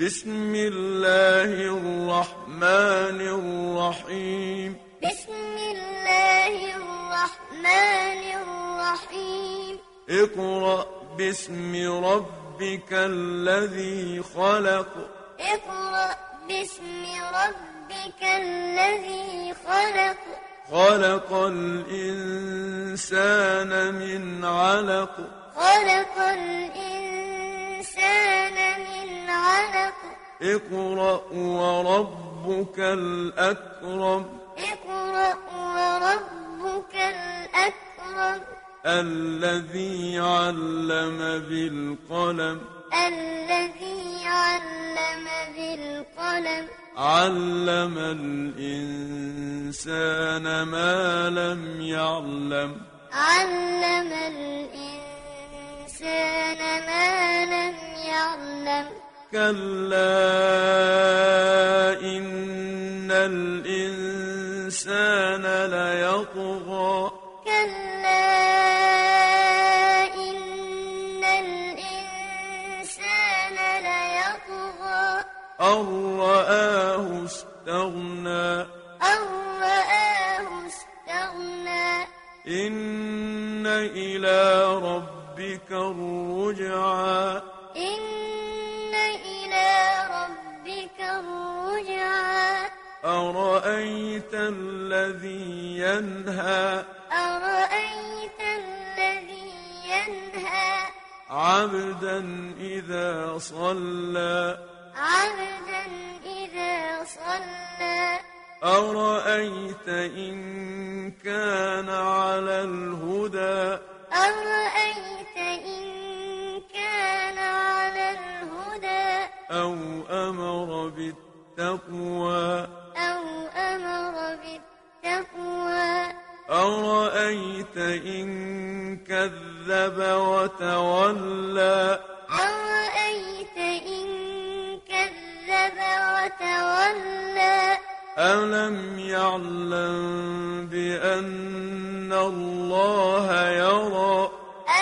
بسم الله الرحمن الرحيم. بسم الله الرحمن الرحيم. اقرأ باسم ربك الذي خلق. اقرأ باسم ربك الذي خلق. خلق الإنسان من علق. خلق الإنسان من علق. اقرأ وربك الأكرم. اقرأ وربك الأكرم الذي علم بالقلم الذي علم بالقلم. علم الإنسان ما لم يعلم. علم الإنسان ما لم كلا إن الإنسان ليطغى كلا إن الإنسان ليطغى أن رآه استغنى أن رآه استغنى إن إلى ربك الرجعى إن أرأيت الذي ينهى أرأيت الذي ينهى عبدا إذا صلى عبدا إذا صلى أرأيت إن كان على الهدى أرأيت إن كان على الهدى أو أمر بالتقوى أرأيت إن كذب وتولى؟ أرأيت إن كذب وتولى؟ ألم يعلم بأن الله يرى؟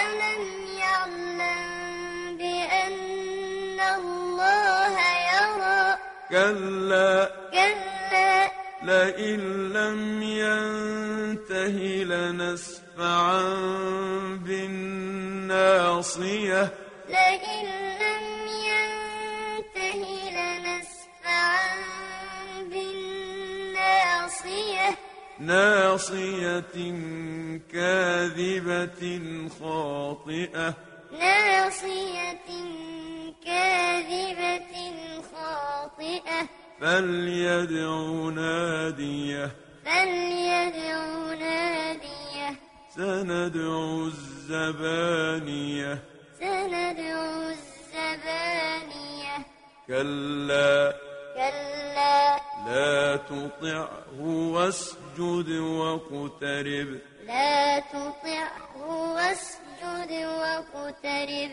ألم يعلم بأن الله يرى؟ كلا. كلا. لئن لم ينته لنسفعا بالناصية. لئن لم ينته لنسفعا بالناصية. ناصية كاذبة خاطئة. ناصية كاذبة خاطئة. فليدع ناديه. فليدع سندع الزبانية. سندع الزبانية. كلا. كلا. لا تطعه واسجد واقترب. لا تطعه واسجد واقترب.